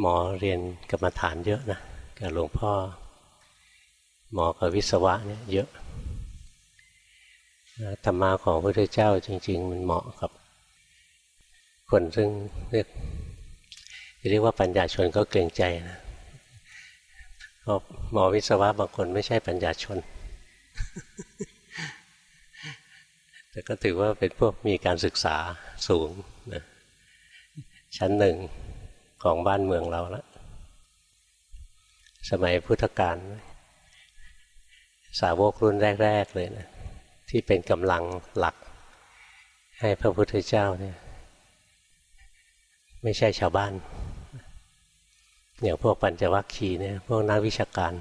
หมอเรียนกรรมฐานเยอะนะกับหลวงพ่อ หมอกับวิศวะเนี่ยเยอะธรรมะของพระพุทธเจ้าจริง ๆ มันเหมาะกับ คนซึ่งเรียกเรียกว่าปัญญาชนก็เกรงใจนะเพราะหมอวิศวะบางคนไม่ใช่ปัญญาชน แต่ก็ถือว่าเป็นพวกมีการศึกษาสูงนะชั้นหนึ่ง ของบ้านเมืองเราล้วสมัยพุทธกาลสาวกรุ่นแรก ๆ เลยนะที่เป็นกำลังหลัก ให้พระพุทธเจ้าเนี่ยไม่ใช่ชาวบ้าน อย่างพวกปัญจวัคคีย์เนี่ยพวกนักวิชาการ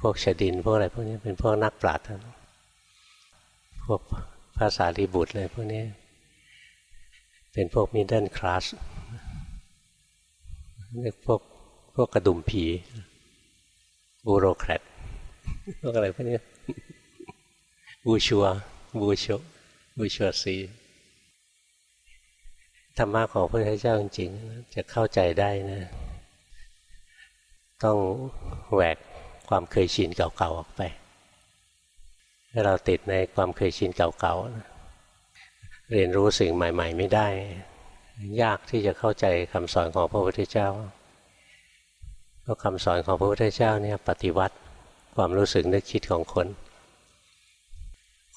พวกชดินพวกอะไรพวกนี้เป็นพวกนักปราชญ์พวกภาษาลีบุตรเลยพวกนี้ เป็นพวกมิดเดิลคลาส เรียกพวกพวกกระดุมผีบูโรแครตพวกอะไรพวกนี้บูชัวบูชบูชัวซีธรรมะของพระพุทธเจ้าจริงๆจะเข้าใจได้นะ ต้องแหวกความเคยชินเก่าๆออกไปถ้าเราติดในความเคยชินเก่าๆเรียนรู้สิ่งใหม่ ๆ ไม่ได้ ยากที่จะเข้าใจคำสอนของพระพุทธเจ้าเพราะคำสอนของพระพุทธเจ้าเนี่ยปฏิวัติความรู้สึกนึกคิดของคน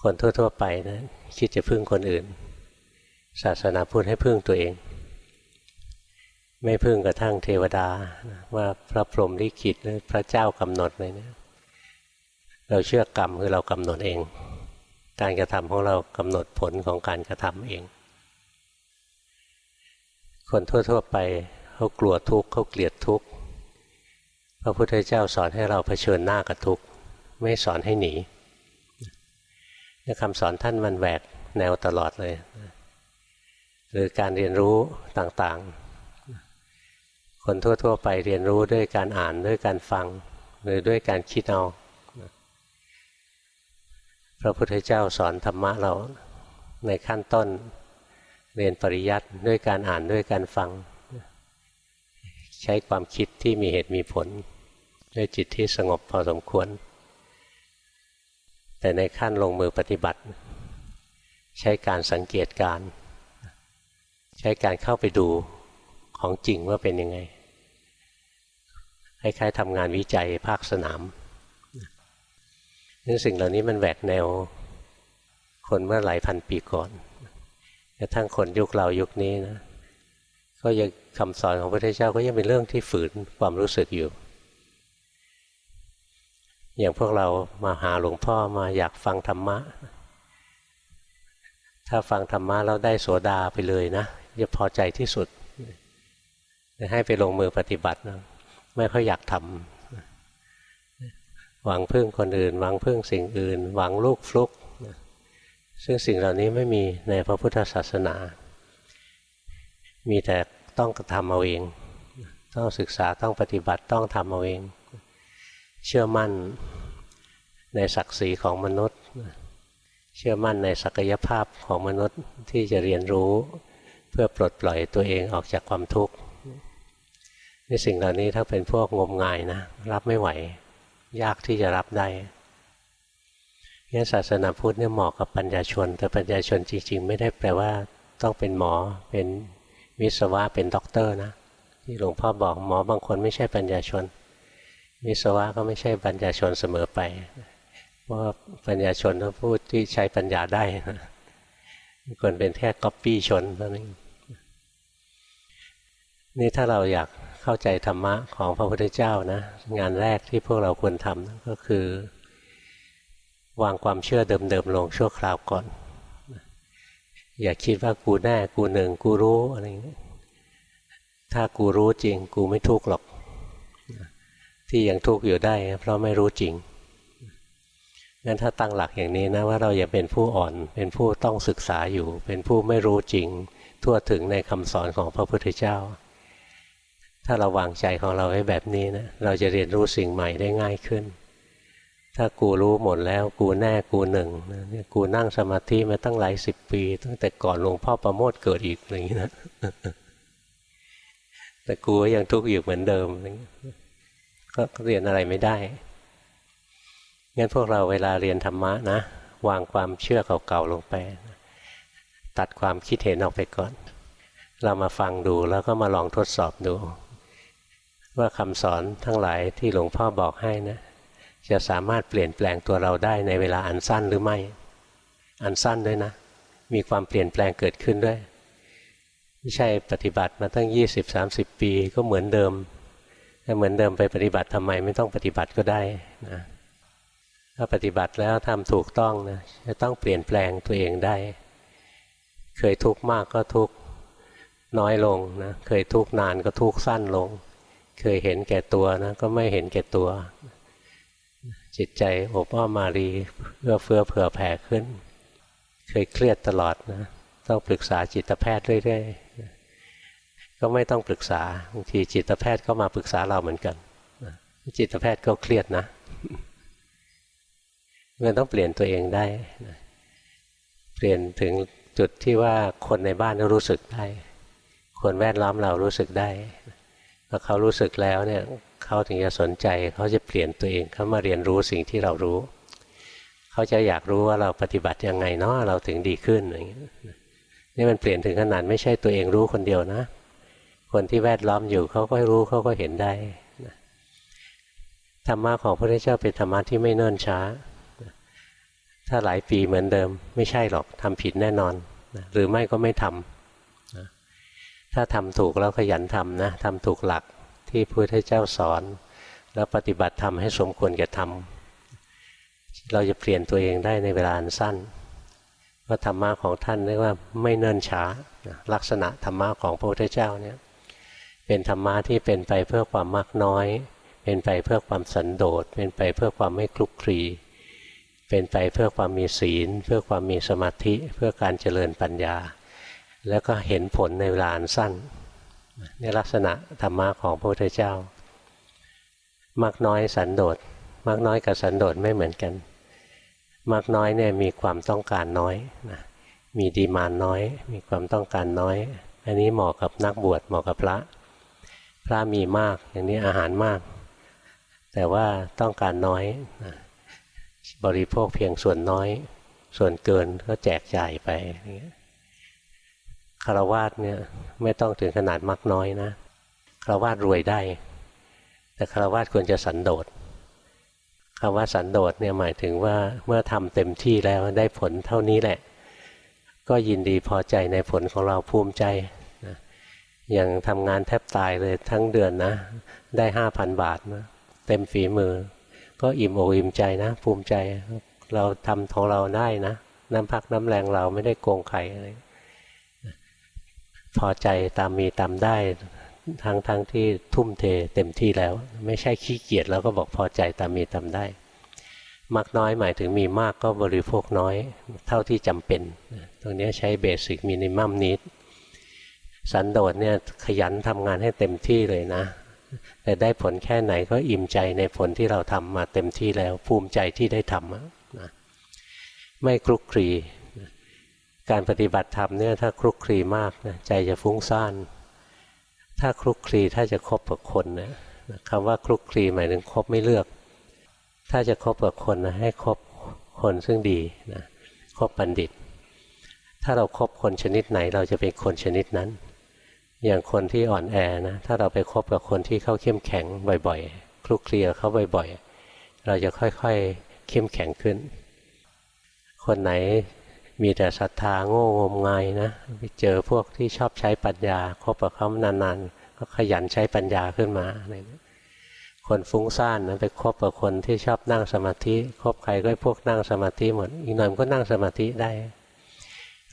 คนทั่วๆไปนะคิดจะพึ่งคนอื่น ศาสนาพูดให้พึ่งตัวเอง ไม่พึ่งกระทั่งเทวดาว่าพระพรหมลิขิตหรือพระเจ้ากำหนดเลยเนี่ยเราเชื่อกรรมคือเรากำหนดเอง การกระทำของเรากำหนดผลของการกระทำเอง คนทั่ว ๆ ไปเขากลัวทุกข์เขาเกลียดทุกข์พระพุทธเจ้าสอนให้เราเผชิญหน้ากับทุกข์ไม่สอนให้หนีคำสอนท่านมันแหวกแนวตลอดเลย หรือการเรียนรู้ต่างๆ คนทั่ว ๆ ไปเรียนรู้ด้วยการอ่านด้วยการฟัง หรือด้วยการคิดเอาพระพุทธเจ้าสอนธรรมะเราในขั้นต้น เรียนปริยัติด้วยการอ่านด้วยการฟัง ใช้ความคิดที่มีเหตุมีผล ด้วยจิตที่สงบพอสมควร แต่ในขั้นลงมือปฏิบัติ ใช้การสังเกตการ ใช้การเข้าไปดูของจริงว่าเป็นยังไงคล้ายๆทำงานวิจัยภาคสนามนี่สิ่งเหล่านี้มันแหวกแนว คนเมื่อหลายพันปีก่อน กระทั่งคนยุคเรายุคนี้นะก็ยังคำสอนของพระพุทธเจ้าก็ยังเป็นเรื่องที่ฝืนความรู้สึกอยู่ อย่างพวกเรามาหาหลวงพ่อมาอยากฟังธรรมะ ถ้าฟังธรรมะแล้วได้โสดาไปเลยนะจะพอใจที่สุดให้ไปลงมือปฏิบัตินะไม่ค่อยอยากทำหวังพึ่งคนอื่น หวังพึ่งสิ่งอื่น หวังลูกฟลุก ซึ่งสิ่งเหล่านี้ไม่มีในพระพุทธศาสนา มีแต่ต้องกระทำเอาเอง ต้องศึกษาต้องปฏิบัติต้องทำเอาเอง เชื่อมั่นในศักดิ์ศรีของมนุษย์ เชื่อมั่นในศักยภาพของมนุษย์ที่จะเรียนรู้เพื่อปลดปล่อยตัวเองออกจากความทุกข์นี่สิ่งเหล่านี้ถ้าเป็นพวกงมงายนะ รับไม่ไหว ยากที่จะรับได้ นี่ศาสนาพุทธเนี่ยเหมาะกับปัญญาชน แต่ปัญญาชนจริง ๆ ไม่ได้แปลว่าต้องเป็นหมอเป็นวิศวะเป็นด็อกเตอร์นะที่หลวงพ่อบอกหมอบางคนไม่ใช่ปัญญาชน วิศวะก็ไม่ใช่ปัญญาชนเสมอไปเพราะปัญญาชนต้องพูดที่ใช้ปัญญาได้นะคนเป็นแค่ก๊อปปี้ชนเท่านั้นนี่ถ้าเราอยากเข้าใจธรรมะของพระพุทธเจ้านะ งานแรกที่พวกเราควรทำก็คือ วางความเชื่อเดิมๆลงชั่วคราวก่อน อย่าคิดว่ากูแน่กูหนึ่งกูรู้อะไรอย่างนี้ถ้ากูรู้จริง กูไม่ทุกข์หรอก ที่ยังทุกข์อยู่ได้ เพราะไม่รู้จริงงั้นถ้าตั้งหลักอย่างนี้นะว่าเราอย่าเป็นผู้อ่อน เป็นผู้ต้องศึกษาอยู่ เป็นผู้ไม่รู้จริง ทั่วถึงในคำสอนของพระพุทธเจ้า ถ้าเราวางใจของเราไว้แบบนี้นะเราจะเรียนรู้สิ่งใหม่ได้ง่ายขึ้น ถ้ากูรู้หมดแล้วกูแน่กูหนึ่งนะกูนั่งสมาธิมาตั้งหลายสิบปี ตั้งแต่ก่อนหลวงพ่อประโมทเกิดอีกอย่างนี้นะแต่กูก็ยังทุกข์อยู่เหมือนเดิมก็เรียนอะไรไม่ได้งั้นพวกเราเวลาเรียนธรรมะนะ วางความเชื่อเก่าๆลงไป ตัดความคิดเห็นออกไปก่อน เรามาฟังดูแล้วก็มาลองทดสอบดู ว่าคำสอนทั้งหลายที่หลวงพ่อบอกให้นะ จะสามารถเปลี่ยนแปลงตัวเราได้ในเวลาอันสั้นหรือไม่ อันสั้นด้วยนะ มีความเปลี่ยนแปลงเกิดขึ้นด้วย ไม่ใช่ปฏิบัติมาตั้ง 20-30 ปีก็เหมือนเดิมถ้าเหมือนเดิมไปปฏิบัติทำไมไม่ต้องปฏิบัติก็ได้นะถ้าปฏิบัติแล้วทำถูกต้องนะจะต้องเปลี่ยนแปลงตัวเองได้ เคยทุกข์มากก็ทุกข์น้อยลงนะ เคยทุกข์นานก็ทุกข์สั้นลง เคยเห็นแก่ตัวนะก็ไม่เห็นแก่ตัว จิตใจอบอ้อมมารีเอื้อเฟื้อเผื่อแผ่ขึ้น เคยเครียดตลอดนะต้องปรึกษาจิตแพทย์เรื่อยๆก็ไม่ต้องปรึกษาบางทีจิตแพทย์ก็มาปรึกษาเราเหมือนกันจิตแพทย์ก็เครียดนะมันต้องเปลี่ยนตัวเองได้เปลี่ยนถึงจุดที่ว่าคนในบ้านรู้สึกได้ คนแวดล้อมเรารู้สึกได้พอเขารู้สึกแล้วเนี่ย เขาถึงจะสนใจเขาจะเปลี่ยนตัวเองเขามาเรียนรู้สิ่งที่เรารู้ เขาจะอยากรู้ว่าเราปฏิบัติยังไงเนาะเราถึงดีขึ้นอย่างนี้ยนี่มันเปลี่ยนถึงขนาดไม่ใช่ตัวเองรู้คนเดียวนะ คนที่แวดล้อมอยู่เขาก็รู้เขาก็เห็นได้ธรรมะของพระพุทธเจ้าเป็นธรรมะที่ไม่เนิ่นช้า ถ้าหลายปีเหมือนเดิม ไม่ใช่หรอกทำผิดแน่นอน หรือไม่ก็ไม่ทำถ้าทำถูกแล้วขยันทำนะทำถูกหลัก ที่พระพุทธเจ้าสอน แล้วปฏิบัติทำให้สมควรแก่ทำเราจะเปลี่ยนตัวเองได้ในเวลาอันสั้นว่าธรรมะของท่านเรียกว่าไม่เนิ่นช้า ลักษณะธรรมะของพระพุทธเจ้าเนี่ยเป็นธรรมะที่เป็นไปเพื่อความมากน้อย เป็นไปเพื่อความสันโดษ เป็นไปเพื่อความไม่คลุกคลี เป็นไปเพื่อความมีศีล เพื่อความมีสมาธิ เพื่อการเจริญปัญญา แล้วก็เห็นผลในเวลาอันสั้น นี่ลักษณะธรรมะของพระพุทธเจ้ามากน้อยสันโดษมากน้อยกับสันโดษไม่เหมือนกันมากน้อยเนี่ยมีความต้องการน้อยนะมีดีมานน้อย มีความต้องการน้อย อันนี้เหมาะกับนักบวชเหมาะกับพระ พระมีมากอย่างนี้อาหารมาก แต่ว่าต้องการน้อยนะบริโภคเพียงส่วนน้อย ส่วนเกินก็แจกจ่ายไป คารวาสเนี่ยไม่ต้องถึงขนาดมักน้อยนะคารวาสรวยได้ แต่คารวาสควรจะสันโดษคำว่าสันโดษเนี่ยหมายถึงว่าเมื่อทำเต็มที่แล้วได้ผลเท่านี้แหละ ก็ยินดีพอใจในผลของเราภูมิใจนะอย่างทำงานแทบตายเลยทั้งเดือนนะ ได้ห้าพันบาทนะเต็มฝีมือ ก็อิ่มอกอิ่มใจนะ ภูมิใจเราทำของเราได้นะ น้ำพักน้ำแรงเราไม่ได้โกงใครอะไร พอใจตามมีตามได้ทั้งทั้งที่ทุ่มเทเต็มที่แล้ว ไม่ใช่ขี้เกียจแล้วก็บอกพอใจตามมีตามได้มากน้อยหมายถึงมีมากก็บริโภคน้อย เท่าที่จำเป็น ตรงนี้ใช้เบสิกมินิมัมนิดสันโดษเนี่ยขยันทำงานให้เต็มที่เลยนะ แต่ได้ผลแค่ไหนก็อิ่มใจในผลที่เราทำมาเต็มที่แล้ว ภูมิใจที่ได้ทำนะไม่คลุกคลี การปฏิบัติธรรมเนี่ยถ้าคลุกคลีมากนะใจจะฟุ้งซ่านถ้าคลุกคลีถ้าจะคบกับคนนะคำว่าคลุกคลีหมายถึงคบไม่เลือก ถ้าจะคบกับคนนะให้คบคนซึ่งดีนะคบบัณฑิต ถ้าเราครบคนชนิดไหน เราจะเป็นคนชนิดนั้น อย่างคนที่อ่อนแอนะถ้าเราไปคบกับคนที่เข้าเข้มแข็งบ่อยๆคลุกคลียเขาบ่อยๆ เราจะค่อยๆเข้มแข็งขึ้น คนไหน มีแต่ศรัทธาโง่งมงายนะไปเจอพวกที่ชอบใช้ปัญญาคบกับเขานานๆ ก็ขยันใช้ปัญญาขึ้นมาคนฟุ้งซ่านนะไปคบกับคนที่ชอบนั่งสมาธิคบใครก็พวกนั่งสมาธิหมดอีกหน่อยมันก็นั่งสมาธิได้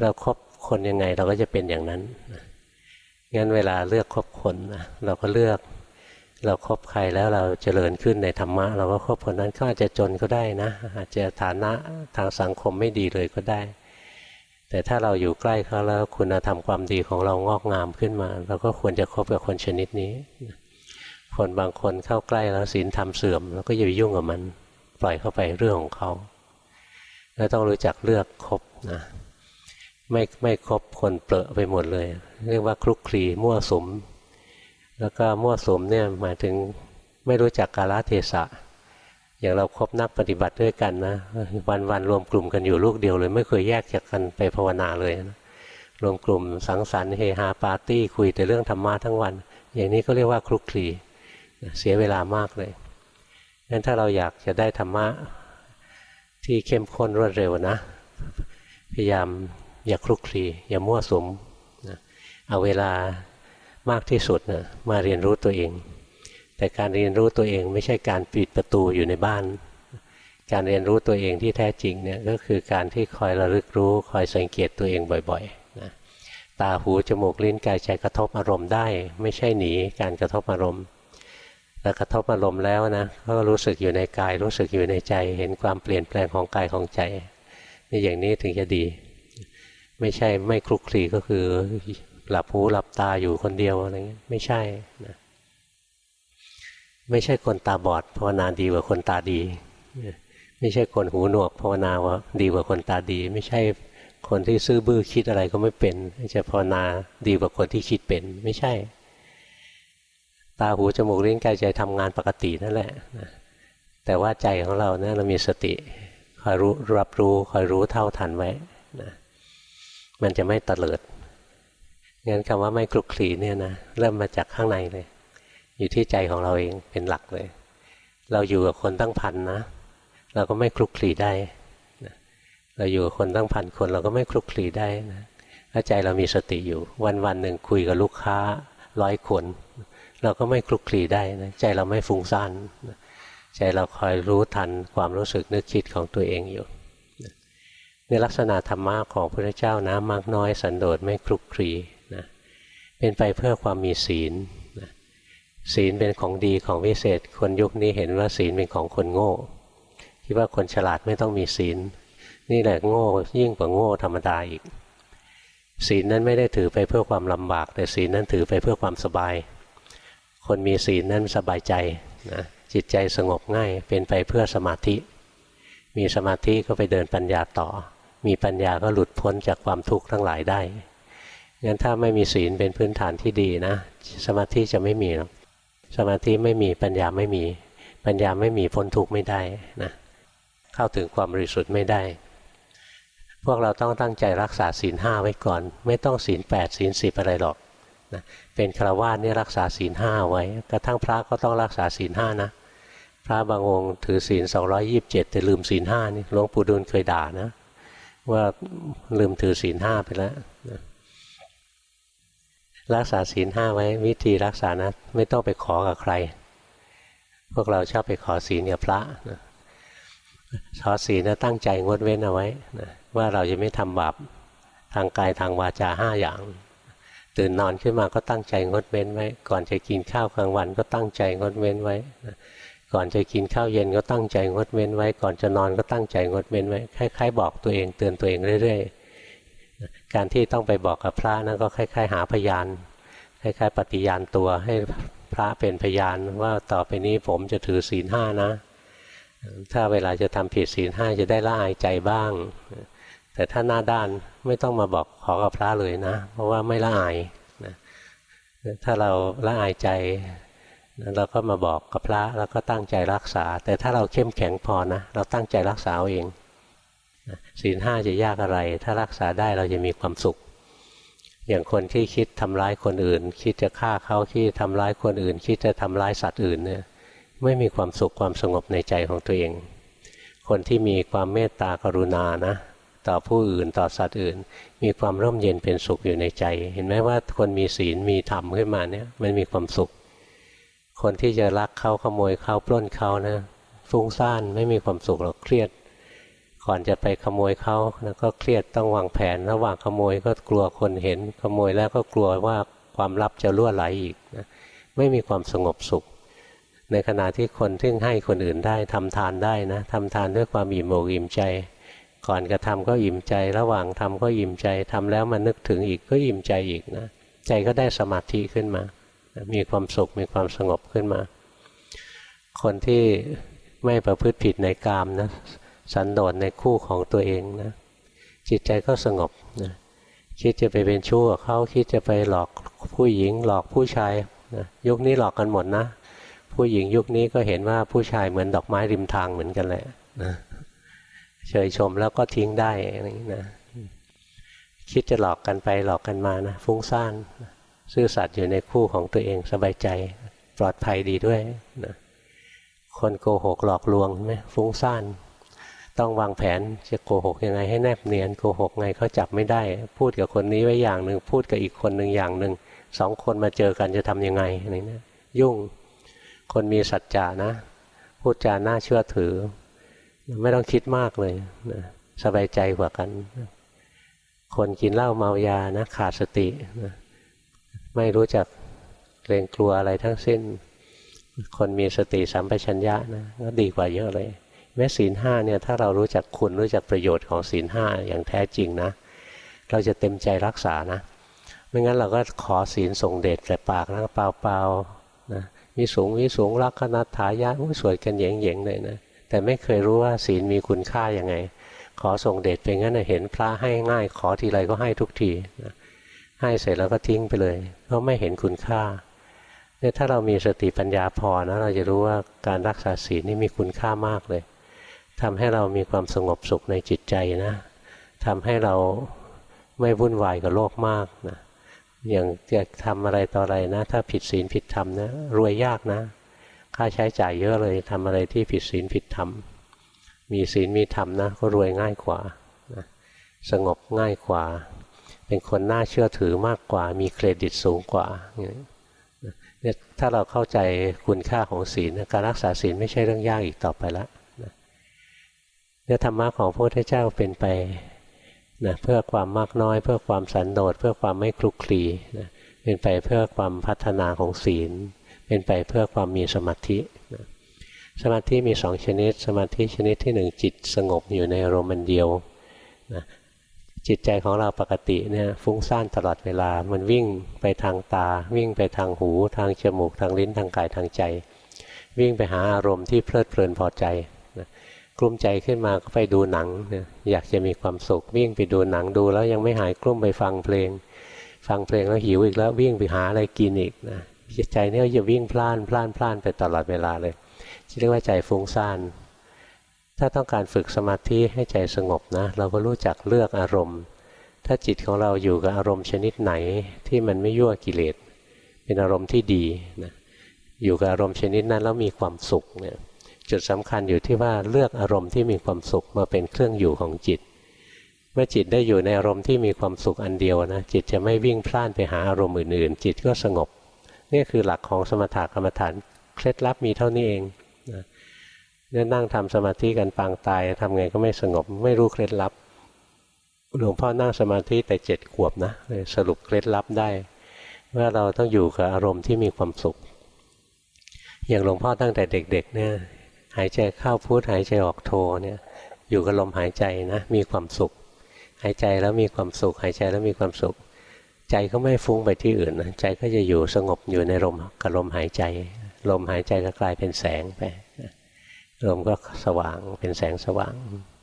เราครบคนยังไงเราก็จะเป็นอย่างนั้นงั้นเวลาเลือกคบคนนะเราก็เลือก เราครบใครแล้วเราเจริญขึ้นในธรรมะ เราก็คบคนนั้นก็อาจจะจนก็ได้นะ อาจจะฐานะทางสังคมไม่ดีเลยก็ได้ แต่ถ้าเราอยู่ใกล้เขาแล้วคุณธรรมความดีของเรางอกงามขึ้นมา เราก็ควรจะคบกับคนชนิดนี้ คนบางคนเข้าใกล้แล้วศีลธรรมเสื่อม แล้วก็อย่าไปยุ่งกับมัน ปล่อยเข้าไปเรื่องของเขาแล้วต้องรู้จักเลือกคบนะไม่ไม่คบคนเปรอะไปหมดเลย เรียกว่าคลุกคลีมั่วสม แล้วก็มั่วสมเนี่ยหมายถึงไม่รู้จักกาลเทศะ อย่างเราครบนักปฏิบัติด้วยกันนะวันวันรวมกลุ่มกันอยู่ลูกเดียวเลย ไม่เคยแยกจากกันไปภาวนาเลยนะรวมกลุ่มสังสรรค์เฮฮาปาร์ตี้คุยแต่เรื่องธรรมะทั้งวัน อย่างนี้ก็เรียกว่าคลุกคลีเสียเวลามากเลยงั้นถ้าเราอยากจะได้ธรรมะที่เข้มข้นรวดเร็วนะ พยายามอย่าคลุกคลีอย่ามั่วสุมนะเอาเวลามากที่สุดนะมาเรียนรู้ตัวเอง แต่การเรียนรู้ตัวเองไม่ใช่การปิดประตูอยู่ในบ้าน การเรียนรู้ตัวเองที่แท้จริงเนี่ยก็คือการที่คอยระลึกรู้คอยสังเกตตัวเองบ่อยๆนะตาหูจมูกลิ้นกายใจกระทบอารมณ์ได้ ไม่ใช่หนีการกระทบอารมณ์แล้วกระทบอารมณ์แล้วนะก็รู้สึกอยู่ในกายรู้สึกอยู่ในใจ เห็นความเปลี่ยนแปลงของกายของใจนี่อย่างนี้ถึงจะดี ไม่ใช่ไม่คลุกคลีก็คือหลับหูหลับตาอยู่คนเดียวอะไรเงี้ยไม่ใช่นะ ไม่ใช่คนตาบอดภาวนาดีกว่าคนตาดี ไม่ใช่คนหูหนวกภาวนาว่าดีกว่าคนตาดี ไม่ใช่คนที่ซื่อบื้อคิดอะไรก็ไม่เป็นจะภาวนาดีกว่าคนที่คิดเป็น ไม่ใช่ ตาหูจมูกลิ้นกายใจทำงานปกตินั่นแหละแต่ว่าใจของเราเนี่ยเรามีสติคอยรู้รับรู้คอยรู้เท่าทันไว้นะมันจะไม่ตะเลิดงั้นคำว่าไม่คลุกคลีเนี่ยนะเริ่มมาจากข้างในเลย อยู่ที่ใจของเราเองเป็นหลักเลย เราอยู่กับคนตั้งพันนะ เราก็ไม่คลุกคลีได้เราอยู่กับคนตั้งพันคนเราก็ไม่คลุกคลีได้นะถ้าใจเรามีสติอยู่ วันวันหนึ่งคุยกับลูกค้าร้อยคน เราก็ไม่คลุกคลีได้นะใจเราไม่ฟุ้งซ่านใจเราคอยรู้ทันความรู้สึกนึกคิดของตัวเองอยู่ในลักษณะธรรมะของพระเจ้านะมากน้อยสันโดษไม่คลุกคลีนะเป็นไปเพื่อความมีศีล ศีลเป็นของดีของวิเศษ คนยุคนี้เห็นว่าศีลเป็นของคนโง่ คิดว่าคนฉลาดไม่ต้องมีศีล นี่แหละโง่ยิ่งกว่าโง่ธรรมดาอีก ศีลนั้นไม่ได้ถือไปเพื่อความลำบาก แต่ศีลนั้นถือไปเพื่อความสบาย คนมีศีลนั้นสบายใจนะจิตใจสงบง่ายเป็นไปเพื่อสมาธิ มีสมาธิก็ไปเดินปัญญาต่อ มีปัญญาก็หลุดพ้นจากความทุกข์ทั้งหลายได้งั้นถ้าไม่มีศีลเป็นพื้นฐานที่ดีนะ สมาธิจะไม่มีหรอก สมาธิไม่มีปัญญาไม่มี ปัญญาไม่มีพ้นทุกข์ไม่ได้นะเข้าถึงความบริสุทธิ์ไม่ได้ พวกเราต้องตั้งใจรักษาศีลห้าไว้ก่อน ไม่ต้องศีลแปดศีลสิบอะไรหรอกนะเป็นฆราวาสนี่รักษาศีลห้าไว้ กระทั่งพระก็ต้องรักษาศีลห้านะ พระบางองค์ถือศีลสองยี่บเจ็ดแต่ลืมศีลห้านี่หลวงปู่ดูลเคยด่านะ ว่าลืมถือศีลห้าไปแล้ว รักษาศีลห้าไว้ วิธีรักษานะ ไม่ต้องไปขอกับใคร พวกเราชอบไปขอศีลกับพระนะขอศีลนะตั้งใจงดเว้นเอาไว้นะว่าเราจะไม่ทำบาปทางกายทางวาจาห้าอย่าง ตื่นนอนขึ้นมาก็ตั้งใจงดเว้นไว้ ก่อนจะกินข้าวกลางวันก็ตั้งใจงดเว้นไว้ก่อนจะกินข้าวเย็นก็ตั้งใจงดเว้นไว้ ก่อนจะนอนก็ตั้งใจงดเว้นไว้คล้ายๆบอกตัวเองเตือนตัวเองเรื่อยๆ การที่ต้องไปบอกกับพระนั่นก็คล้าย ๆ หาพยานคล้ายๆ ปฏิญาณตัวให้พระเป็นพยานว่าต่อไปนี้ผมจะถือศีลห้านะ ถ้าเวลาจะทำผิดศีลห้าจะได้ละอายใจบ้าง แต่ถ้าหน้าด้านไม่ต้องมาบอกขอกับพระเลยนะ เพราะว่าไม่ละอายนะถ้าเราละอายใจเราก็มาบอกกับพระแล้วก็ตั้งใจรักษา แต่ถ้าเราเข้มแข็งพอนะ เราตั้งใจรักษาเอง ศีลห้าจะยากอะไร ถ้ารักษาได้เราจะมีความสุข อย่างคนที่คิดทำร้ายคนอื่น คิดจะฆ่าเขาคิดทำร้ายคนอื่น คิดจะทำร้ายสัตว์อื่นเนี่ยไม่มีความสุขความสงบในใจของตัวเอง คนที่มีความเมตตากรุณานะต่อผู้อื่นต่อสัตว์อื่น มีความร่มเย็นเป็นสุขอยู่ในใจ เห็นไหมว่าคนมีศีลมีธรรมขึ้นมาเนี่ยมันมีความสุข คนที่จะลักเขาขโมยเขาปล้นเขานะฟุ้งซ่านไม่มีความสุขหรอกเครียด ก่อนจะไปขโมยเขานะก็เครียดต้องวางแผน ระหว่างขโมยก็กลัวคนเห็น ขโมยแล้วก็กลัวว่าความลับจะล่วไหลอีกนะไม่มีความสงบสุข ในขณะที่คนที่ให้คนอื่นได้ทำทานได้นะทำทานด้วยความอิ่มอกอิ่มใจ ก่อนกระทำก็อิ่มใจ ระหว่างทำก็อิ่มใจทำแล้วมานึกถึงอีกก็อิ่มใจอีกนะใจก็ได้สมาธิขึ้นมา มีความสุขมีความสงบขึ้นมา คนที่ไม่ประพฤติผิดในกามนะ สันโดษในคู่ของตัวเองนะจิตใจก็สงบนะคิดจะไปเป็นชั่วเขาคิดจะไปหลอกผู้หญิงหลอกผู้ชายนะยุคนี้หลอกกันหมดนะ ผู้หญิงยุคนี้ก็เห็นว่าผู้ชายเหมือนดอกไม้ริมทางเหมือนกันแหละนะเฉยชมแล้วก็ทิ้งได้อะไรอย่างนี้นะคิดจะหลอกกันไปหลอกกันมานะฟุ้งซ่านซื่อสัตย์อยู่ในคู่ของตัวเองสบายใจปลอดภัยดีด้วยนะคนโกหกหลอกลวงไหมฟุ้งซ่าน ต้องวางแผนจะโกหกยังไงให้แนบเนียนโกหกไงเขาจับไม่ได้ พูดกับคนนี้ไว้อย่างหนึ่งพูดกับอีกคนหนึ่งอย่างหนึ่งสองคนมาเจอกันจะทํำยังไงอะไรเนี้ยยุ่ง คนมีสัจจานะ พูดจาน่าเชื่อถือ ไม่ต้องคิดมากเลยนะสบายใจกว่ากัน คนกินเหล้าเมายานะขาดสตินะไม่รู้จักเกรงกลัวอะไรทั้งสิ้น คนมีสติสัมปชัญญะนะก็ดีกว่าเยอะเลย แม้ศีลห้าเนี่ยถ้าเรารู้จักคุณรู้จักประโยชน์ของศีลห้าอย่างแท้จริงนะ เราจะเต็มใจรักษานะ ไม่งั้นเราก็ขอศีลส่งเดชแต่ปากนะเปล่าๆนะมีสูงมีสูงรักขณถายะสวยกันเหย่งๆเลยนะแต่ไม่เคยรู้ว่าศีลมีคุณค่ายังไง ขอส่งเดชไปงั้นเห็นพระให้ง่าย ขอทีไรก็ให้ทุกทีนะให้เสร็จแล้วก็ทิ้งไปเลยเพราะไม่เห็นคุณค่าเนี่ยถ้าเรามีสติปัญญาพอนะเราจะรู้ว่าการรักษาศีลนี่มีคุณค่ามากเลย ทำให้เรามีความสงบสุขในจิตใจนะทำให้เราไม่วุ่นวายกับโลกมากนะอย่างจะทำอะไรต่ออะไรนะ ถ้าผิดศีลผิดธรรมนะรวยยากนะ ค่าใช้จ่ายเยอะเลยทำอะไรที่ผิดศีลผิดธรรม มีศีลมีธรรมนะก็รวยง่ายกว่านะสงบง่ายกว่า เป็นคนน่าเชื่อถือมากกว่า มีเครดิตสูงกว่าเนี่ยถ้าเราเข้าใจคุณค่าของศีลการรักษาศีลไม่ใช่เรื่องยากอีกต่อไปแล้ว เนี่ยธรรมะของพระพุทธเจ้าเป็นไปนะเพื่อความมากน้อย เพื่อความสันโดษเพื่อความไม่คลุกคลีนะเป็นไปเพื่อความพัฒนาของศีล เป็นไปเพื่อความมีสมาธินะสมาธิมีสองชนิด สมาธิชนิดที่หนึ่งจิตสงบอยู่ในอารมณ์เดียวนะจิตใจของเราปกติเนี่ยฟุ้งซ่านตลอดเวลา มันวิ่งไปทางตา วิ่งไปทางหู ทางจมูก ทางลิ้น ทางกาย ทางใจ วิ่งไปหาอารมณ์ที่เพลิดเพลินพอใจ กลุ้มใจขึ้นมาก็ไปดูหนังอยากจะมีความสุขวิ่งไปดูหนังดูแล้วยังไม่หายกลุ้มไปฟังเพลง ฟังเพลงแล้วหิวอีกแล้ววิ่งไปหาอะไรกินอีกนะใจเนี่ยจะวิ่งพล่านพล่านพล่านไปตลอดเวลาเลยเรียกว่าใจฟุ้งซ่านถ้าต้องการฝึกสมาธิให้ใจสงบนะ เราก็รู้จักเลือกอารมณ์ ถ้าจิตของเราอยู่กับอารมณ์ชนิดไหนที่มันไม่ยั่วกิเลสเป็นอารมณ์ที่ดีนะอยู่กับอารมณ์ชนิดนั้นแล้วมีความสุขเนี่ย จุดสำคัญอยู่ที่ว่าเลือกอารมณ์ที่มีความสุขมาเป็นเครื่องอยู่ของจิต เมื่อจิตได้อยู่ในอารมณ์ที่มีความสุขอันเดียวนะจิตจะไม่วิ่งพล่านไปหาอารมณ์อื่น ๆ จิตก็สงบนี่คือหลักของสมถะกรรมฐานเคล็ดลับมีเท่านี้เองนะเนี่ยนั่งทำสมาธิกันปางตายทำไงก็ไม่สงบไม่รู้เคล็ดลับหลวงพ่อนั่งสมาธิแต่เจ็ดขวบนะเลยสรุปเคล็ดลับได้ ว่าเราต้องอยู่กับอารมณ์ที่มีความสุข อย่างหลวงพ่อตั้งแต่เด็ก ๆ เนี่ย หายใจเข้าพุทหายใจออกโทเนี่ยอยู่กับลมหายใจนะมีความสุข หายใจแล้วมีความสุข หายใจแล้วมีความสุข ใจก็ไม่ฟุ้งไปที่อื่นนะใจก็จะอยู่สงบอยู่ในลมกับลมหายใจ ลมหายใจก็กลายเป็นแสงไปลมก็สว่างเป็นแสงสว่าง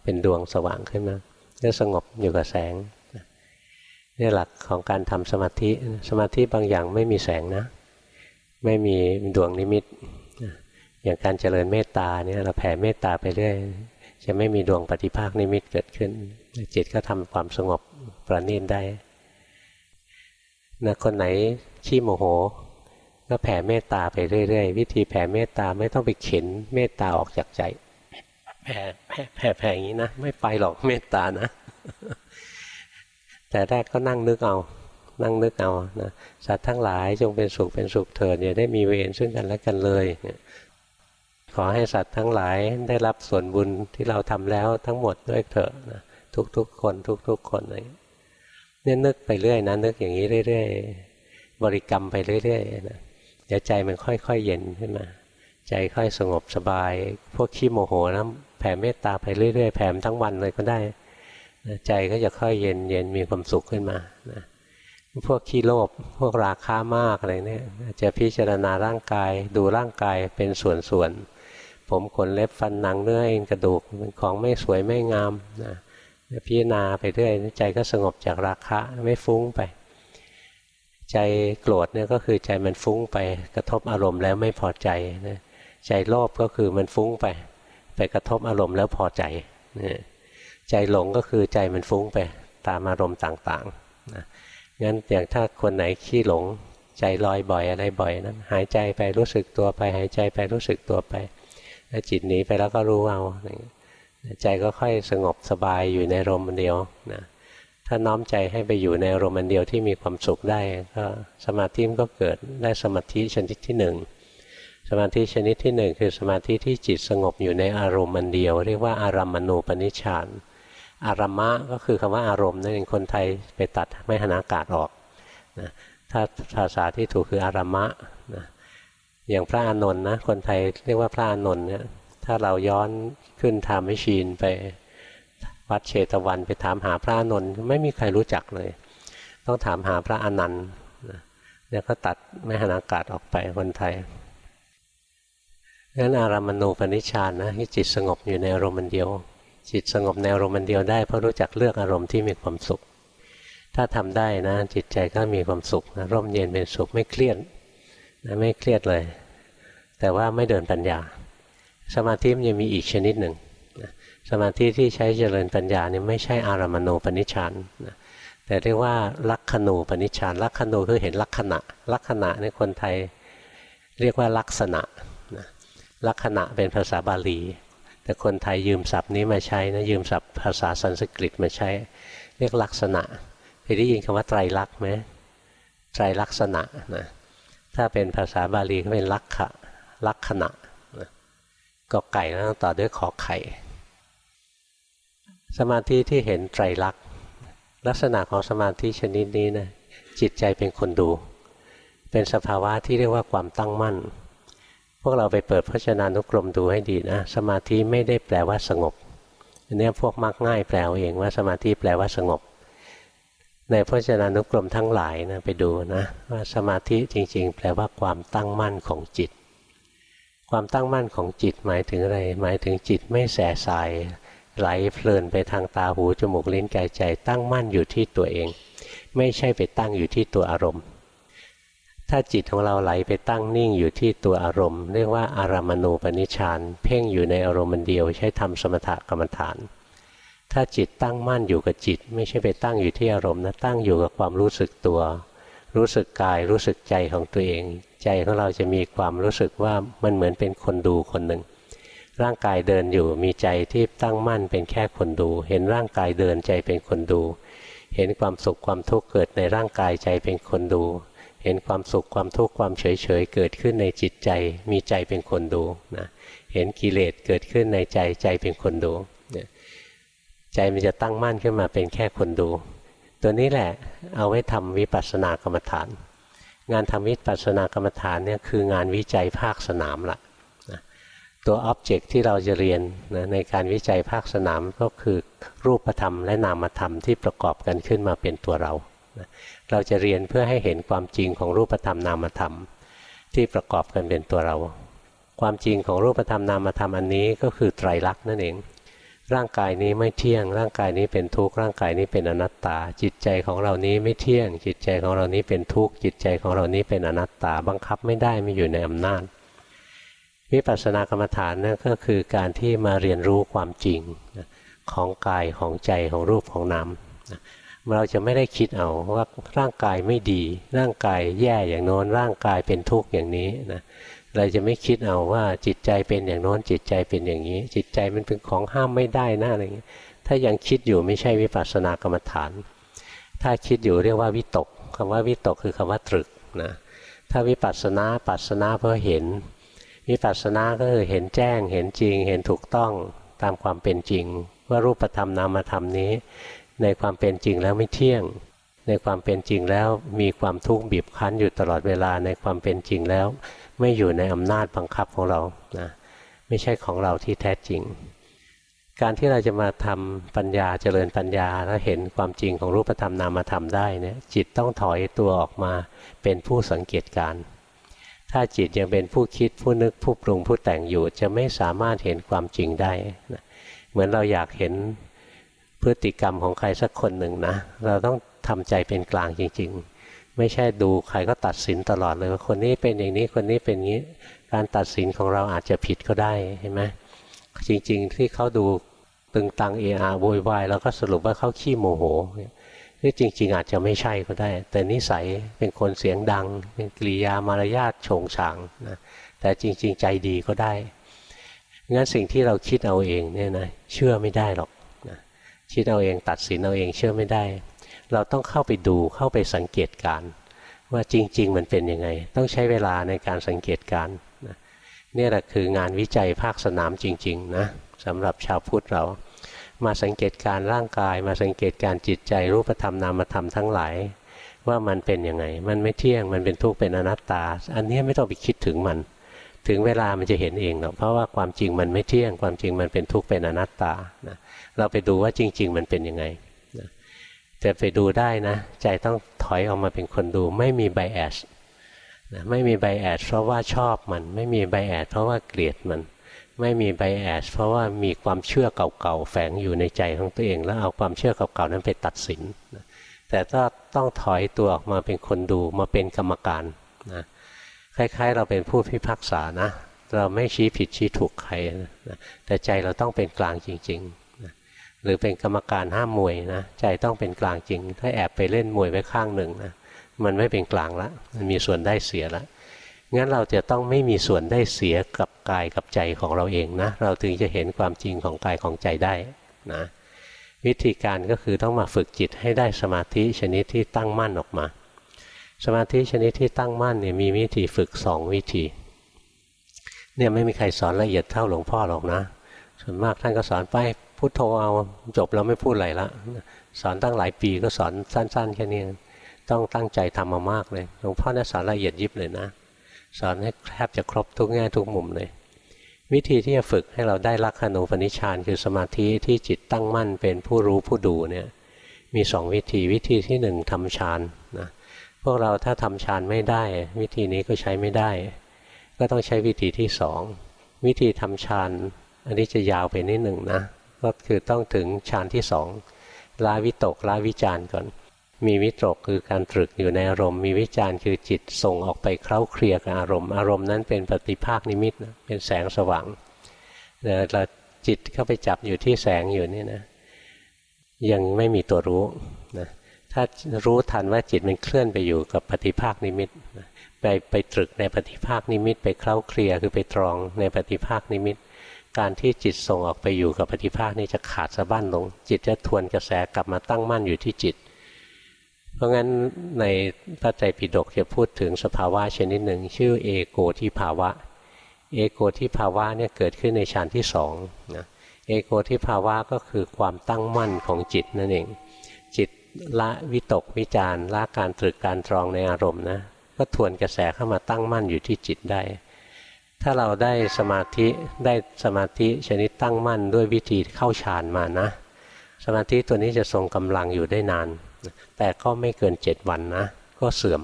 เป็นดวงสว่างขึ้นมาก็สงบอยู่กับแสงนี่หลักของการทำสมาธิสมาธิบางอย่างไม่มีแสงนะ ไม่มีดวงนิมิต อย่างการเจริญเมตตาเนี่ยเราแผ่เมตตาไปเรื่อยจะไม่มีดวงปฏิภาคนิมิตเกิดขึ้น จิตก็ทำความสงบประณีตได้นะคนไหนขี้โมโห ก็แผ่เมตตาไปเรื่อย ๆ วิธีแผ่เมตตาไม่ต้องไปเข็นเมตตาออกจากใจแผ่แผ่แผ่แผ่อย่างนี้นะไม่ไปหรอกเมตตานะ แต่แรกก็นั่งนึกเอา นั่งนึกเอานะสัตว์ทั้งหลายจงเป็นสุขเป็นสุขเถิดอย่าได้มีเวรซึ่งกันและกันเลยเนี่ย ขอให้สัตว์ทั้งหลายได้รับส่วนบุญที่เราทำแล้วทั้งหมดด้วยเถอะนะทุกๆคนทุก ๆ คนเลยเนี่ยนึกไปเรื่อยนะนึกอย่างนี้เรื่อยๆบริกรรมไปเรื่อยๆนะเดี๋ยวใจมันค่อยๆเย็นขึ้นมาใจค่อยสงบสบาย พวกขี้โมโหนะแผ่เมตตาไปเรื่อยๆแผ่ทั้งวันเลยก็ได้ใจก็จะค่อยเย็นเย็นมีความสุขขึ้นมานะพวกขี้โลภพวกราคามากอะไรเนี่ยจะพิจารณาร่างกายดูร่างกายเป็นส่วนๆ ผมขนเล็บฟันหนังเนื้อเอ็นกระดูกเป็นของไม่สวยไม่งามนะพิจารณาไปเรื่อยใจก็สงบจากราคะไม่ฟุ้งไป ใจโกรธเนี่ยก็คือใจมันฟุ้งไปกระทบอารมณ์แล้วไม่พอใจนะใจโลภก็คือมันฟุ้งไป ไปกระทบอารมณ์แล้วพอใจนะใจหลงก็คือใจมันฟุ้งไปตามอารมณ์ต่างๆนะงั้นอย่างถ้าคนไหนขี้หลง ใจลอยบ่อยอะไรบ่อยนั้นหายใจไปรู้สึกตัวไป หายใจไปรู้สึกตัวไป ถ้าจิตหนีไปแล้วก็รู้เอาใจก็ค่อยสงบสบายอยู่ในอารมณ์เดียวนะถ้าน้อมใจให้ไปอยู่ในอารมณ์เดียวที่มีความสุขได้ก็สมาธิมันก็เกิดได้สมาธิชนิดที่หนึ่งสมาธิชนิดที่หนึ่งคือสมาธิที่จิตสงบอยู่ในอารมณ์มันเดียว เรียกว่าอารามมณูปนิชฌานอารมะก็คือคำว่าอารมณ์นั่นเองคนไทยไปตัดไม่หนากาศออกนะถ้าภาษาที่ถูกคืออารมะ อย่างพระอานนท์นะคนไทยเรียกว่าพระอานนท์เนี่ยถ้าเราย้อนขึ้นทำมิชีนไปวัดเชตวันไปถามหาพระอานนท์ไม่มีใครรู้จักเลย ต้องถามหาพระอนันต์เนี่ยก็ตัดไม่หนากาศออกไปคนไทยงั้นอารามณูปนิชานนะที่จิตสงบอยู่ในอารมณ์เดียว จิตสงบในอารมณ์เดียวได้เพราะรู้จักเลือกอารมณ์ที่มีความสุข ถ้าทำได้นะจิตใจก็มีความสุขนะร่มเย็นเป็นสุขไม่เครียด นะไม่เครียดเลย แต่ว่าไม่เดินปัญญา สมาธิมันยังมีอีกชนิดหนึ่งสมาธิที่ใช้เจริญปัญญาเนี่ยไม่ใช่อารามณูปนิชฌานนะแต่เรียกว่าลักขณูปนิชฌานลักขณูคือเห็นลักษณะ ลักษณะในคนไทยเรียกว่าลักษณะนะลักษณะเป็นภาษาบาลี แต่คนไทยยืมศัพท์นี้มาใช้นะยืมศัพท์ภาษาสันสกฤตมาใช้ เรียกลักษณะเคยได้ยินคำว่าไตรลักษณ์ไหมไตรลักษณะนะ ถ้าเป็นภาษาบาลีก็เป็นลักขะลักษณะก็ไก่แล้วต้องต่อด้วยขอไข่ สมาธิที่เห็นไตรลักษณ์ลักษณะของสมาธิชนิดนี้นะจิตใจเป็นคนดู เป็นสภาวะที่เรียกว่าความตั้งมั่น พวกเราไปเปิดพจนานุกรมดูให้ดีนะ สมาธิไม่ได้แปลว่าสงบอันนี้พวกมักง่ายแปลเองว่าสมาธิแปลว่าสงบ ในพจนานุกรมทั้งหลายนะไปดูนะว่าสมาธิจริง ๆ แปลว่าความตั้งมั่นของจิต ความตั้งมั่นของจิตหมายถึงอะไร หมายถึงจิตไม่แสสายไหลเพลินไปทางตาหูจมูกลิ้นกายใจ ตั้งมั่นอยู่ที่ตัวเอง ไม่ใช่ไปตั้งอยู่ที่ตัวอารมณ์ ถ้าจิตของเราไหลไปตั้งนิ่งอยู่ที่ตัวอารมณ์ เรียกว่าอารามณูปนิชานเพ่งอยู่ในอารมณ์เดียวใช้ทำสมถกรรมฐาน ถ้าจิตตั้งมั่นอยู่กับจิต ไม่ใช่ไปตั้งอยู่ที่อารมณ์นะตั้งอยู่กับความรู้สึกตัว รู้สึกกายรู้สึกใจของตัวเอง ใจของเราจะมีความรู้สึกว่ามันเหมือนเป็นคนดูคนหนึ่งร่างกายเดินอยู่มีใจที่ตั้งมั่นเป็นแค่คนดู เห็นร่างกายเดินใจเป็นคนดู เห็นความสุขความทุกข์เกิดในร่างกายใจเป็นคนดู เห็นความสุขความทุกข์ความเฉยเฉยเกิดขึ้นในจิตใจ มีใจเป็นคนดูนะเห็นกิเลสเกิดขึ้นในใจใจเป็นคนดู ใจมันจะตั้งมั่นขึ้นมาเป็นแค่คนดู ตัวนี้แหละเอาไว้ทำวิปัสสนากรรมฐาน งานทำวิปัสสนากรรมฐานเนี่ยคืองานวิจัยภาคสนามละตัวอ็อบเจกต์ที่เราจะเรียนนะในการวิจัยภาคสนามก็คือรูปธรรมและนามธรรมที่ประกอบกันขึ้นมาเป็นตัวเราเราจะเรียนเพื่อให้เห็นความจริงของรูปธรรมนามธรรม ที่ประกอบกันเป็นตัวเรา ความจริงของรูปธรรมนามธรรมอันนี้ก็คือไตรลักษณ์นั่นเอง ร่างกายนี้ไม่เที่ยง ร่างกายนี้เป็นทุกข์ร่างกายนี้เป็นอนัตตา จิตใจของเรานี้ไม่เที่ยง จิตใจของเรานี้เป็นทุกข์จิตใจของเรานี้เป็นอนัตตา บังคับไม่ได้ไม่อยู่ในอำนาจวิปัสสนากรรมฐานนั่นก็คือการที่มาเรียนรู้ความจริงของกายของใจของรูปของนามเราจะไม่ได้คิดเอาว่าร่างกายไม่ดี ร่างกายแย่อย่างโน้นร่างกายเป็นทุกข์อย่างนี้นะ เราจะไม่คิดเอาว่าจิตใจเป็นอย่างโน้นจิตใจเป็นอย่างนี้ จิตใจมันเป็นของห้ามไม่ได้นะอะไรเงี้ยถ้ายังคิดอยู่ไม่ใช่วิปัสสนากรรมฐาน ถ้าคิดอยู่เรียกว่าวิตกคำว่าวิตกคือคำว่าตรึกนะถ้าวิปัสสนาปัสสนาเพื่อเห็น วิปัสสนาก็คือเห็นแจ้ง เห็นจริง เห็นถูกต้องตามความเป็นจริง ว่ารูปธรรมนามธรรมนี้ ในความเป็นจริงแล้วไม่เที่ยง ในความเป็นจริงแล้วมีความทุกข์บีบคั้นอยู่ตลอดเวลาในความเป็นจริงแล้ว ไม่อยู่ในอำนาจบังคับของเรานะไม่ใช่ของเราที่แท้จริง การที่เราจะมาทำปัญญาเจริญปัญญาแล้วเห็นความจริงของรูปธรรมนามธรรมได้เนี่ยจิตต้องถอยตัวออกมาเป็นผู้สังเกตการ ถ้าจิตยังเป็นผู้คิดผู้นึกผู้ปรุงผู้แต่งอยู่ จะไม่สามารถเห็นความจริงได้นะเหมือนเราอยากเห็นพฤติกรรมของใครสักคนหนึ่งนะ เราต้องทำใจเป็นกลางจริง ๆ ไม่ใช่ดูใครก็ตัดสินตลอดเลยว่าคนนี้เป็นอย่างนี้คนนี้เป็นอย่างนี้ การตัดสินของเราอาจจะผิดก็ได้เห็นไหมจริง ๆ ที่เขาดูตึงตังเออาโวยวายแล้วก็สรุปว่าเขาขี้โมโหนี่จริง ๆ อาจจะไม่ใช่ก็ได้ แต่นิสัยเป็นคนเสียงดัง เป็นกิริยามารยาทโฉงฉางนะแต่จริง ๆ ใจดีก็ได้งั้นสิ่งที่เราคิดเอาเองเนี่ยนะเชื่อไม่ได้หรอกนะคิดเอาเองตัดสินเอาเองเชื่อไม่ได้ เราต้องเข้าไปดูเข้าไปสังเกตการ ว่าจริง ๆ มันเป็นยังไง ต้องใช้เวลาในการสังเกตการนี่แหละคืองานวิจัยภาคสนามจริงๆนะสำหรับชาวพุทธเรา มาสังเกตการร่างกาย มาสังเกตการจิตใจรูปธรรมนามธรรมทั้งหลาย ว่ามันเป็นยังไง มันไม่เที่ยงมันเป็นทุกข์เป็นอนัตตา อันนี้ไม่ต้องไปคิดถึงมัน ถึงเวลามันจะเห็นเองเนาะเพราะว่าความจริงมันไม่เที่ยงความจริงมันเป็นทุกข์เป็นอนัตตานะเราไปดูว่าจริง ๆ มันเป็นยังไง นะไปดูได้นะ ใจต้องถอยออกมาเป็นคนดู ไม่มีไบแอสนะไม่มีไบแอสเพราะว่าชอบมัน ไม่มีไบแอสเพราะว่าเกลียดมัน ไม่มีไบแอสเพราะว่ามีความเชื่อเก่าๆแฝงอยู่ในใจของตัวเอง แล้วเอาความเชื่อเก่าๆนั้นไปตัดสินแต่ถ้าต้องถอยตัวออกมาเป็นคนดูมาเป็นกรรมการนะคล้ายๆ เราเป็นผู้พิพากษานะ เราไม่ชี้ผิดชี้ถูกใครนะแต่ใจเราต้องเป็นกลางจริง ๆ หรือเป็นกรรมการห้ามมวยนะใจต้องเป็นกลางจริง ถ้าแอบไปเล่นมวยไว้ข้างหนึ่งนะมันไม่เป็นกลางละมันมีส่วนได้เสียแล้วงั้นเราจะต้องไม่มีส่วนได้เสียกับกายกับใจของเราเองนะ เราถึงจะเห็นความจริงของกายของใจได้นะวิธีการก็คือต้องมาฝึกจิตให้ได้สมาธิชนิดที่ตั้งมั่นออกมา สมาธิชนิดที่ตั้งมั่นเนี่ยมีวิธีฝึกสองวิธีเนี่ยไม่มีใครสอนละเอียดเท่าหลวงพ่อหรอกนะส่วนมากท่านก็สอนไป พุทโธเอาจบแล้วไม่พูดอะไรละสอนตั้งหลายปีก็สอนสั้น ๆ แค่นี้ต้องตั้งใจทำมามากเลยหลวงพ่อเนี่ยสอนละเอียดยิบเลยนะ สอนให้แทบจะครบทุกแง่ทุกมุมเลย วิธีที่จะฝึกให้เราได้ลักขณูปนิชานคือสมาธิที่จิตตั้งมั่นเป็นผู้รู้ผู้ดูเนี่ยมีสองวิธีวิธีที่หนึ่งทำฌานนะพวกเราถ้าทำฌานไม่ได้ วิธีนี้ก็ใช้ไม่ได้ ก็ต้องใช้วิธีที่สองวิธีทำฌานอันนี้จะยาวไปนิดหนึ่งนะ ก็คือต้องถึงฌานที่สองลาวิตกลาวิจารก่อน มีวิตกคือการตรึกอยู่ในอารมณ์ มีวิจารคือจิตส่งออกไปเคล้าเคลียกับอารมณ์ อารมณ์นั้นเป็นปฏิภาคนิมิตนะเป็นแสงสว่างเราจิตเข้าไปจับอยู่ที่แสงอยู่นี่นะยังไม่มีตัวรู้นะถ้ารู้ทันว่าจิตมันเคลื่อนไปอยู่กับปฏิภาคนิมิต ไปไปตรึกในปฏิภาคนิมิต ไปเคล้าเคลียคือไปตรองในปฏิภาคนิมิต การที่จิตส่งออกไปอยู่กับปฏิภาคนี้จะขาดสะบั้นลง จิตจะทวนกระแสกลับมาตั้งมั่นอยู่ที่จิต เพราะงั้นในพระไตรปิฎกจะพูดถึงสภาวะชนิดหนึ่ง ชื่อเอโกทิภาวะ เอโกทิภาวะเนี่ยเกิดขึ้นในฌานที่สองนะเอโกทิภาวะก็คือความตั้งมั่นของจิตนั่นเอง จิตละวิตกวิจารละการตรึกการตรองในอารมณ์นะ ก็ทวนกระแสเข้ามาตั้งมั่นอยู่ที่จิตได้ ถ้าเราได้สมาธิได้สมาธิชนิดตั้งมั่นด้วยวิธีเข้าฌานมานะ สมาธิตัวนี้จะทรงกำลังอยู่ได้นาน แต่ก็ไม่เกินเจ็ดวันนะ ก็เสื่อม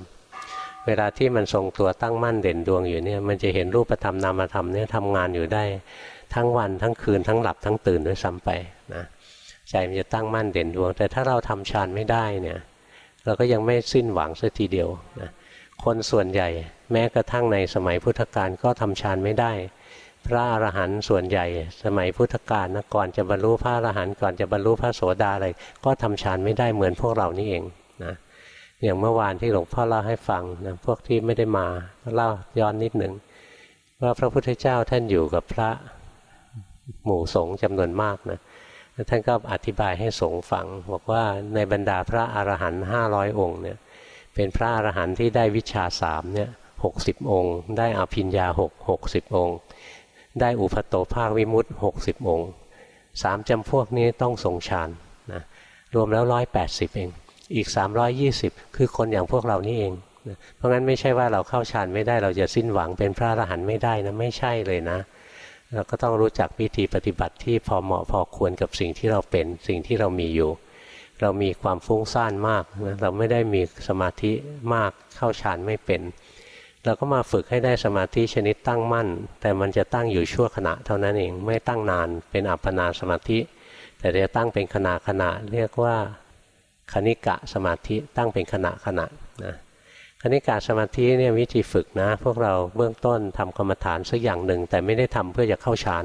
เวลาที่มันทรงตัวตั้งมั่นเด่นดวงอยู่เนี่ยมันจะเห็นรูปธรรมนามธรรมเนี่ยทำงานอยู่ได้ทั้งวันทั้งคืนทั้งหลับทั้งตื่นด้วยซ้ำไปนะใจมันจะตั้งมั่นเด่นดวง แต่ถ้าเราทำฌานไม่ได้เนี่ย เราก็ยังไม่สิ้นหวังสักทีเดียวนะ คนส่วนใหญ่ แม้กระทั่งในสมัยพุทธกาลก็ทำฌานไม่ได้ พระอรหันต์ส่วนใหญ่ สมัยพุทธกาลนะก่อนจะบรรลุพระอรหันต์ก่อนจะบรรลุพระโสดาอะไรก็ทำฌานไม่ได้เหมือนพวกเรานี่เองนะอย่างเมื่อวานที่หลวงพ่อเล่าให้ฟังนะพวกที่ไม่ได้มาเล่าย้อนนิดหนึ่งว่าพระพุทธเจ้าท่านอยู่กับพระหมู่สงฆ์จำนวนมากนะท่านก็อธิบายให้สงฆ์ฟัง บอกว่าในบรรดาพระอรหันต์ห้าร้อยองค์เนี่ย เป็นพระอรหันต์ที่ได้วิชาสามเนี่ยหกสิบองค์ ได้อภิญญาหกหกสิบองค์ ได้อุปโตภาควิมุตหกสิบองค์สามจำพวกนี้ต้องทรงฌานนะรวมแล้วร้อยแปดสิบเอง อีกสามร้อยยี่สิบคือคนอย่างพวกเรานี่เองนะเพราะงั้นไม่ใช่ว่าเราเข้าฌานไม่ได้เราจะสิ้นหวังเป็นพระอรหันต์ไม่ได้นะไม่ใช่เลยนะ เราก็ต้องรู้จักวิธีปฏิบัติที่พอเหมาะพอควรกับสิ่งที่เราเป็นสิ่งที่เรามีอยู่ เรามีความฟุ้งซ่านมากนะเราไม่ได้มีสมาธิมากเข้าฌานไม่เป็น เราก็มาฝึกให้ได้สมาธิชนิดตั้งมั่น แต่มันจะตั้งอยู่ชั่วขณะเท่านั้นเองไม่ตั้งนานเป็นอัปปนาสมาธิ แต่จะตั้งเป็นขณะขณะเรียกว่าคณิกะสมาธิตั้งเป็นขณะขณะนะรณีการสมาธิเนี่ยวิธีฝึกนะ พวกเราเบื้องต้นทำกรรมฐานสักอย่างหนึ่ง แต่ไม่ได้ทำเพื่อจะเข้าฌาน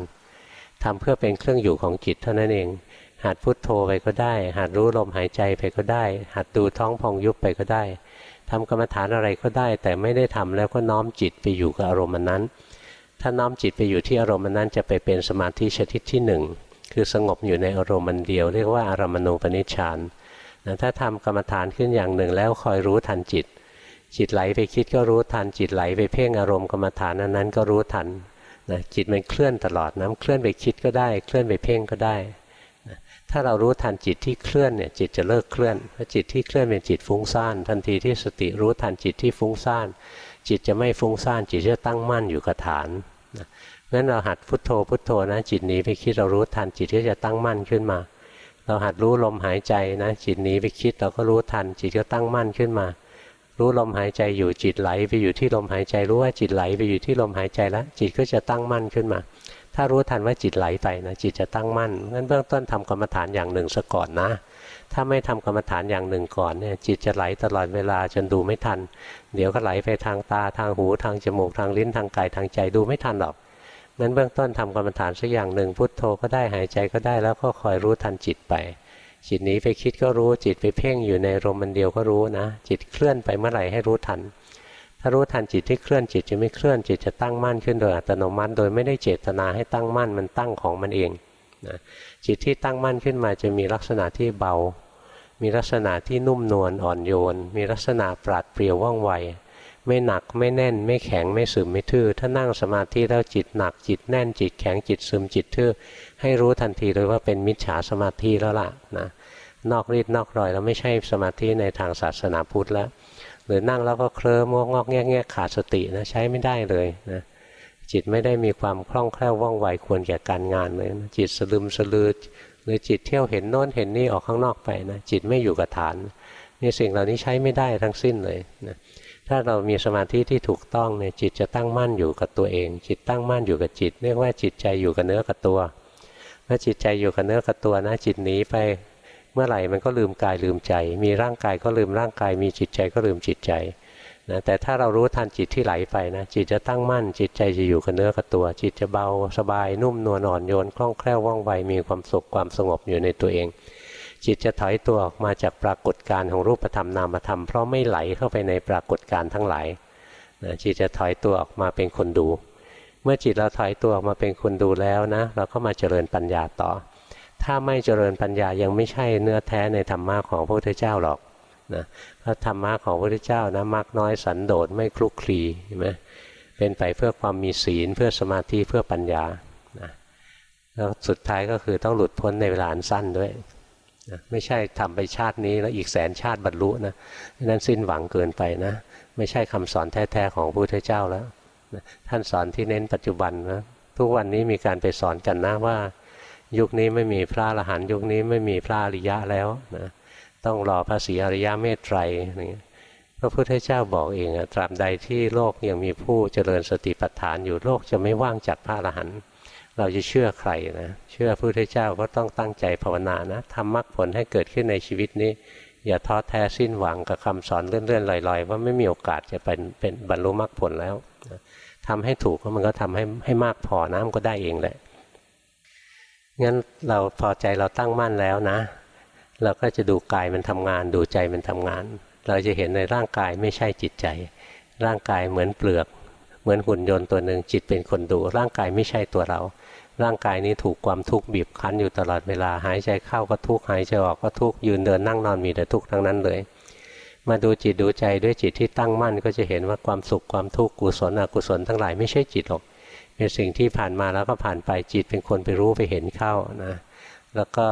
ทำเพื่อเป็นเครื่องอยู่ของจิตเท่านั้นเอง หัดพุดโทโธไปก็ได้ หัดรู้ลมหายใจไปก็ได้ หัดดูท้องพองยุบไปก็ได้ทำกรรมฐานอะไรก็ได้ แต่ไม่ได้ทำแล้วก็น้อมจิตไปอยู่กับอารมณ์นั้น ถ้าน้อมจิตไปอยู่ที่อารมณ์นั้น จะไปเป็นสมาธิชนิดที่หนึ่งคือสงบอยู่ในอารมณ์มันเดียว เรียกว่าอารมณูปนิชฌานถ้าทำกรรมฐานขึ้นอย่างหนึ่งแล้วคอยรู้ทันจิต จิตไหลไปคิดก็รู้ทันจิตไหลไปเพ่งอารมณ์กรรมฐานนั้นก็รู้ทันนะจิตมันเคลื่อนตลอดนะเคลื่อนไปคิดก็ได้ เคลื่อนไปเพ่งก็ได้ ถ้าเรารู้ทันจิตที่เคลื่อนเนี่ยจิตจะเลิกเคลื่อนเพราะจิตที่เคลื่อนเป็นจิตฟุ้งซ่านทันทีที่สติรู้ทันจิตที่ฟุ้งซ่านจิตจะไม่ฟุ้งซ่านจิตจะตั้งมั่นอยู่กับฐานนะงั้นเราหัดพุทโธพุทโธนะ จิตหนีไปคิดเรารู้ทันจิตก็จะตั้งมั่นขึ้นมา เราหัดรู้ลมหายใจนะ จิตหนีไปคิดเราก็รู้ทัน จิตก็ตั้งมั่นขึ้นมา รู้ลมหายใจอยู่จิตไหลไปอยู่ที่ลมหายใจรู้ว่าจิตไหลไปอยู่ที่ลมหายใจแล้วจิตก็จะตั้งมั่นขึ้นมา ถ้ารู้ทันว่าจิตไหลไปนะจิตจะตั้งมั่นงั้นเบื้องต้นทำกรรมฐานอย่างหนึ่งซะก่อนนะ ถ้าไม่ทำกรรมฐานอย่างหนึ่งก่อนเนี่ยจิตจะไหลตลอดเวลาจนดูไม่ทัน เดี๋ยวก็ไหลไปทางตาทางหูทางจมูกทางลิ้นทางกายทางใจดูไม่ทันหรอกนั้นเบื้องต้นทำกรรมฐานสักอย่างหนึ่งพุทโธก็ได้หายใจก็ได้แล้วก็คอยรู้ทันจิตไป จิตนี้ไปคิดก็รู้จิตไปเพ่งอยู่ในลมมันเดียวก็รู้นะ จิตเคลื่อนไปเมื่อไหร่ให้รู้ทัน ถ้ารู้ทันจิตที่เคลื่อนจิตจะไม่เคลื่อนจิตจะตั้งมั่นขึ้นโดยอัตโนมัติ โดยไม่ได้เจตนาให้ตั้งมั่นมันตั้งของมันเองนะจิตที่ตั้งมั่นขึ้นมาจะมีลักษณะที่เบา มีลักษณะที่นุ่มนวลอ่อนโยน มีลักษณะปราดเปรียวว่องไว ไม่หนักไม่แน่น ไม่แข็งไม่ซึมไม่ทื่อ ถ้านั่งสมาธิแล้วจิตหนักจิตแน่นจิตแข็งจิตซึมจิตทื่อ ให้รู้ทันทีเลยว่าเป็นมิจฉาสมาธิแล้วล่ะนะนอกรีดนอกรอยแล้วไม่ใช่สมาธิในทางศาสนาพุทธแล้ว หรือนั่งแล้วก็เคลิ้มงอกงอกแงแงขาดสตินะใช้ไม่ได้เลยนะจิตไม่ได้มีความคล่องแคล่วว่องไวควรแก่การงานเลยนะจิตสลืมสลือหรือจิตเที่ยวเห็นโน้นเห็นนี่ออกข้างนอกไปนะจิตไม่อยู่กับฐานนี่สิ่งเหล่านี้ใช้ไม่ได้ทั้งสิ้นเลยนะถ้าเรามีสมาธิที่ถูกต้องเนี่ยจิตจะตั้งมั่นอยู่กับตัวเอง จิตตั้งมั่นอยู่กับจิต เรียกว่าจิตใจอยู่กับเนื้อกับตัวเมื่อจิตใจอยู่กับเนื้อกับตัวนะจิตหนีไป เมื่อไหร่มันก็ลืมกายลืมใจ มีร่างกายก็ลืมร่างกาย มีจิตใจก็ลืมจิตใจนะแต่ถ้าเรารู้ทันจิตที่ไหลไปนะจิตจะตั้งมั่น จิตใจจะอยู่กับเนื้อกับตัว จิตจะเบาสบายนุ่มนวลอ่อนโยนคล่องแคล่วว่องไวมีความสุขความสงบอยู่ในตัวเอง จิตจะถอยตัวออกมาจากปรากฏการของรูปธรรมนามธรรมเพราะไม่ไหลเข้าไปในปรากฏการทั้งหลายนะจิตจะถอยตัวออกมาเป็นคนดู เมื่อจิตเราถอยตัวออกมาเป็นคนดูแล้วนะ เราก็มาเจริญปัญญาต่อ ถ้าไม่เจริญปัญญายังไม่ใช่เนื้อแท้ในธรรมะของพระพุทธเจ้าหรอกนะพระธรรมะของพระพุทธเจ้านะมากน้อยสันโดษไม่คลุกคลีเห็นไหมเป็นไปเพื่อความมีศีลเพื่อสมาธิเพื่อปัญญานะแล้วสุดท้ายก็คือต้องหลุดพ้นในเวลาอันสั้นด้วยนะไม่ใช่ทำไปชาตินี้แล้วอีกแสนชาติบรรลุนะนั้นสิ้นหวังเกินไปนะไม่ใช่คำสอนแท้ๆของพระพุทธเจ้าแล้วนะท่านสอนที่เน้นปัจจุบันนะทุกวันนี้มีการไปสอนกันนะว่า ยุคนี้ไม่มีพระอรหันต์ยุคนี้ไม่มีพระอริยะแล้วนะต้องรอพระศรีอริยะเมตไตรนี่พระพุทธเจ้าบอกเองตราบใดที่โลกยังมีผู้เจริญสติปัฏฐานอยู่โลกจะไม่ว่างจากพระอรหันต์เราจะเชื่อใครนะเชื่อพระพุทธเจ้าก็ต้องตั้งใจภาวนานะทำมรรคผลให้เกิดขึ้นในชีวิตนี้ อย่าท้อแท้สิ้นหวังกับคำสอนเลื่อนๆลอยๆ ว่าไม่มีโอกาสจะเป็นเป็นบรรลุมรรคผลแล้วทำให้ถูกมันก็ทำให้ให้มากพอนะมันก็ได้เองแหละ งั้นเราพอใจเราตั้งมั่นแล้วนะ เราก็จะดูกายมันทำงาน ดูใจมันทำงาน เราจะเห็นในร่างกายไม่ใช่จิตใจ ร่างกายเหมือนเปลือก เหมือนหุ่นยนต์ตัวหนึ่งจิตเป็นคนดู ร่างกายไม่ใช่ตัวเรา ร่างกายนี้ถูกความทุกข์บีบคั้นอยู่ตลอดเวลาหายใจเข้าก็ทุกข์หายใจออกก็ทุกข์ยืนเดินนั่งนอนมีแต่ทุกข์ทั้งนั้นเลย มาดูจิตดูใจด้วยจิตที่ตั้งมั่นก็จะเห็นว่าความสุขความทุกข์กุศลอกุศลทั้งหลายไม่ใช่จิตหรอก เป็นสิ่งที่ผ่านมาแล้วก็ผ่านไปจิตเป็นคนไปรู้ไปเห็นเข้านะแล้วก็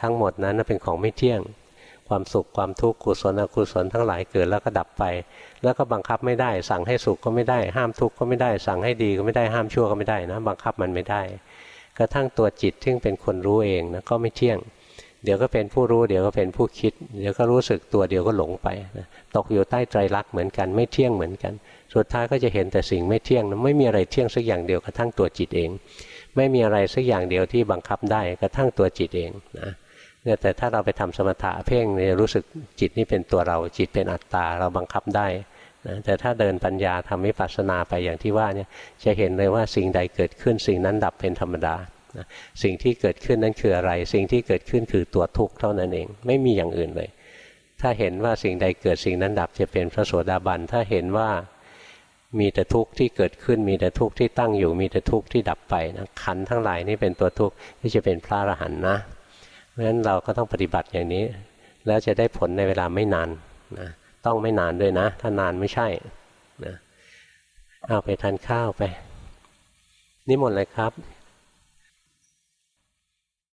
ทั้งหมดนั้นเป็นของไม่เที่ยง ความสุขความทุกข์กุศลอกุศลทั้งหลายเกิดแล้วก็ดับไป แล้วก็บังคับไม่ได้ สั่งให้สุขก็ไม่ได้ ห้ามทุกข์ก็ไม่ได้ สั่งให้ดีก็ไม่ได้ห้ามชั่วก็ไม่ได้นะ บังคับมันไม่ได้ กระทั่งตัวจิตที่เป็นคนรู้เองนะก็ไม่เที่ยง เดี๋ยวก็เป็นผู้รู้ เดี๋ยวก็เป็นผู้คิด เดี๋ยวก็รู้สึกตัวเดี๋ยวก็หลงไปนะตกอยู่ใต้ไตรลักษณ์เหมือนกันไม่เที่ยงเหมือนกัน สุดท้ายก็จะเห็นแต่สิ่งไม่เที่ยงนะไม่มีอะไรเที่ยงสักอย่างเดียวกระทั่งตัวจิตเอง ไม่มีอะไรสักอย่างเดียวที่บังคับได้กระทั่งตัวจิตเองนะเนี่ยแต่ถ้าเราไปทำสมถะเพ่งเนี่ยรู้สึกจิตนี่เป็นตัวเราจิตเป็นอัตตาเราบังคับได้นะแต่ถ้าเดินปัญญาทำวิปัสสนาไปอย่างที่ว่าเนี่ยจะเห็นเลยว่าสิ่งใดเกิดขึ้นสิ่งนั้นดับเป็นธรรมดา นะสิ่งที่เกิดขึ้นนั้นคืออะไร สิ่งที่เกิดขึ้นคือตัวทุกข์เท่านั้นเอง ไม่มีอย่างอื่นเลย ถ้าเห็นว่าสิ่งใดเกิดสิ่งนั้นดับจะเป็นพระโสดาบัน ถ้าเห็นว่ามีแต่ทุกข์ที่เกิดขึ้น มีแต่ทุกข์ที่ตั้งอยู่ มีแต่ทุกข์ที่ดับไปนะขันทั้งหลายนี่เป็นตัวทุกข์ที่จะเป็นพระอรหันต์นะ เพราะฉะนั้นเราก็ต้องปฏิบัติอย่างนี้ แล้วจะได้ผลในเวลาไม่นานนะต้องไม่นานด้วยนะ ถ้านานไม่ใช่นะเอาไปทานข้าวไป นิมนต์เลยครับ